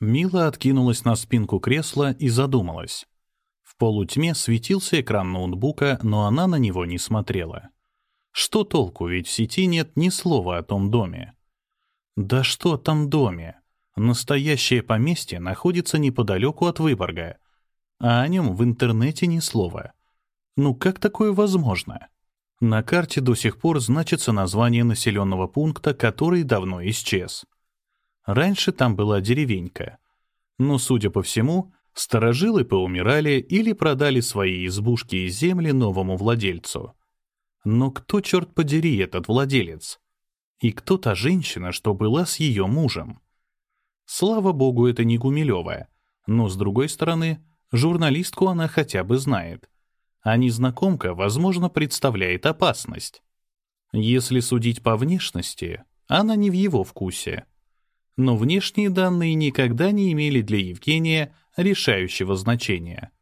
Мила откинулась на спинку кресла и задумалась. В полутьме светился экран ноутбука, но она на него не смотрела. Что толку, ведь в сети нет ни слова о том доме. Да что там доме? Настоящее поместье находится неподалеку от Выборга, а о нем в интернете ни слова. Ну как такое возможно? На карте до сих пор значится название населенного пункта, который давно исчез. Раньше там была деревенька. Но, судя по всему, старожилы поумирали или продали свои избушки и земли новому владельцу. Но кто, черт подери, этот владелец? И кто та женщина, что была с ее мужем? Слава богу, это не Гумилева. Но, с другой стороны, журналистку она хотя бы знает — а незнакомка, возможно, представляет опасность. Если судить по внешности, она не в его вкусе. Но внешние данные никогда не имели для Евгения решающего значения.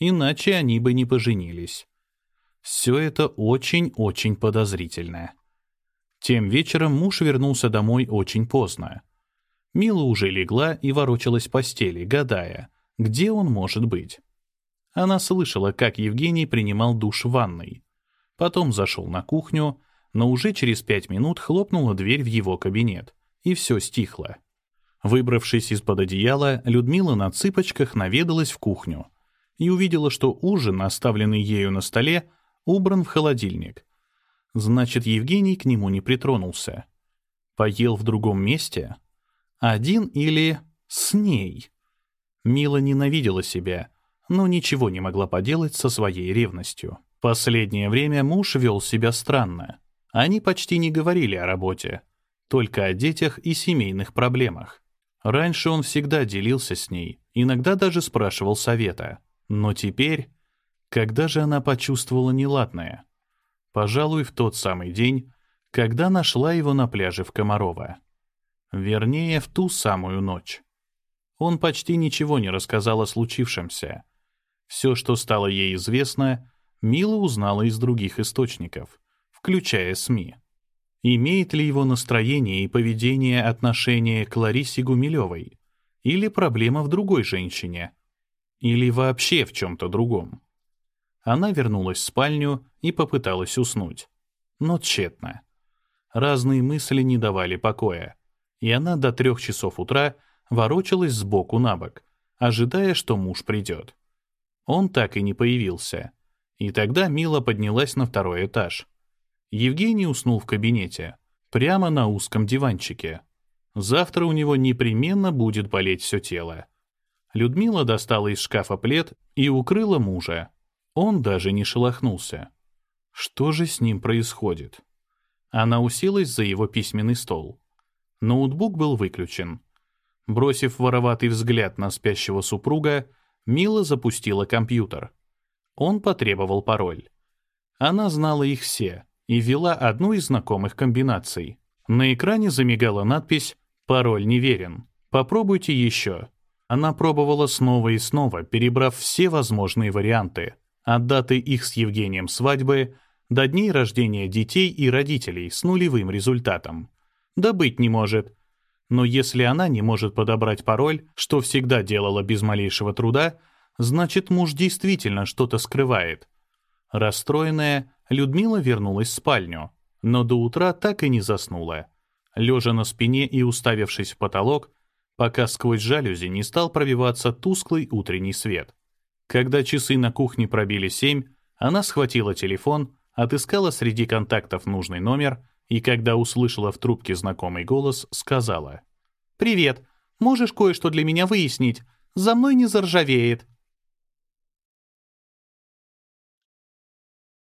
Иначе они бы не поженились. Все это очень-очень подозрительно. Тем вечером муж вернулся домой очень поздно. Мила уже легла и ворочалась в постели, гадая, где он может быть. Она слышала, как Евгений принимал душ в ванной. Потом зашел на кухню, но уже через пять минут хлопнула дверь в его кабинет, и все стихло. Выбравшись из-под одеяла, Людмила на цыпочках наведалась в кухню и увидела, что ужин, оставленный ею на столе, убран в холодильник. Значит, Евгений к нему не притронулся. Поел в другом месте? Один или с ней? Мила ненавидела себя — но ничего не могла поделать со своей ревностью. Последнее время муж вел себя странно. Они почти не говорили о работе, только о детях и семейных проблемах. Раньше он всегда делился с ней, иногда даже спрашивал совета. Но теперь, когда же она почувствовала неладное? Пожалуй, в тот самый день, когда нашла его на пляже в Комарова. Вернее, в ту самую ночь. Он почти ничего не рассказал о случившемся, все, что стало ей известно, Мила узнала из других источников, включая СМИ. Имеет ли его настроение и поведение отношение к Ларисе Гумилевой? Или проблема в другой женщине? Или вообще в чем-то другом? Она вернулась в спальню и попыталась уснуть. Но тщетно. Разные мысли не давали покоя, и она до трех часов утра ворочалась сбоку на бок, ожидая, что муж придет. Он так и не появился. И тогда Мила поднялась на второй этаж. Евгений уснул в кабинете, прямо на узком диванчике. Завтра у него непременно будет болеть все тело. Людмила достала из шкафа плед и укрыла мужа. Он даже не шелохнулся. Что же с ним происходит? Она уселась за его письменный стол. Ноутбук был выключен. Бросив вороватый взгляд на спящего супруга, Мила запустила компьютер. Он потребовал пароль. Она знала их все и ввела одну из знакомых комбинаций. На экране замигала надпись «Пароль неверен. Попробуйте еще». Она пробовала снова и снова, перебрав все возможные варианты. От даты их с Евгением свадьбы до дней рождения детей и родителей с нулевым результатом. Да быть не может. Но если она не может подобрать пароль, что всегда делала без малейшего труда, значит, муж действительно что-то скрывает. Расстроенная, Людмила вернулась в спальню, но до утра так и не заснула. Лежа на спине и уставившись в потолок, пока сквозь жалюзи не стал пробиваться тусклый утренний свет. Когда часы на кухне пробили семь, она схватила телефон, отыскала среди контактов нужный номер и когда услышала в трубке знакомый голос, сказала. «Привет. Можешь кое-что для меня выяснить? За мной не заржавеет.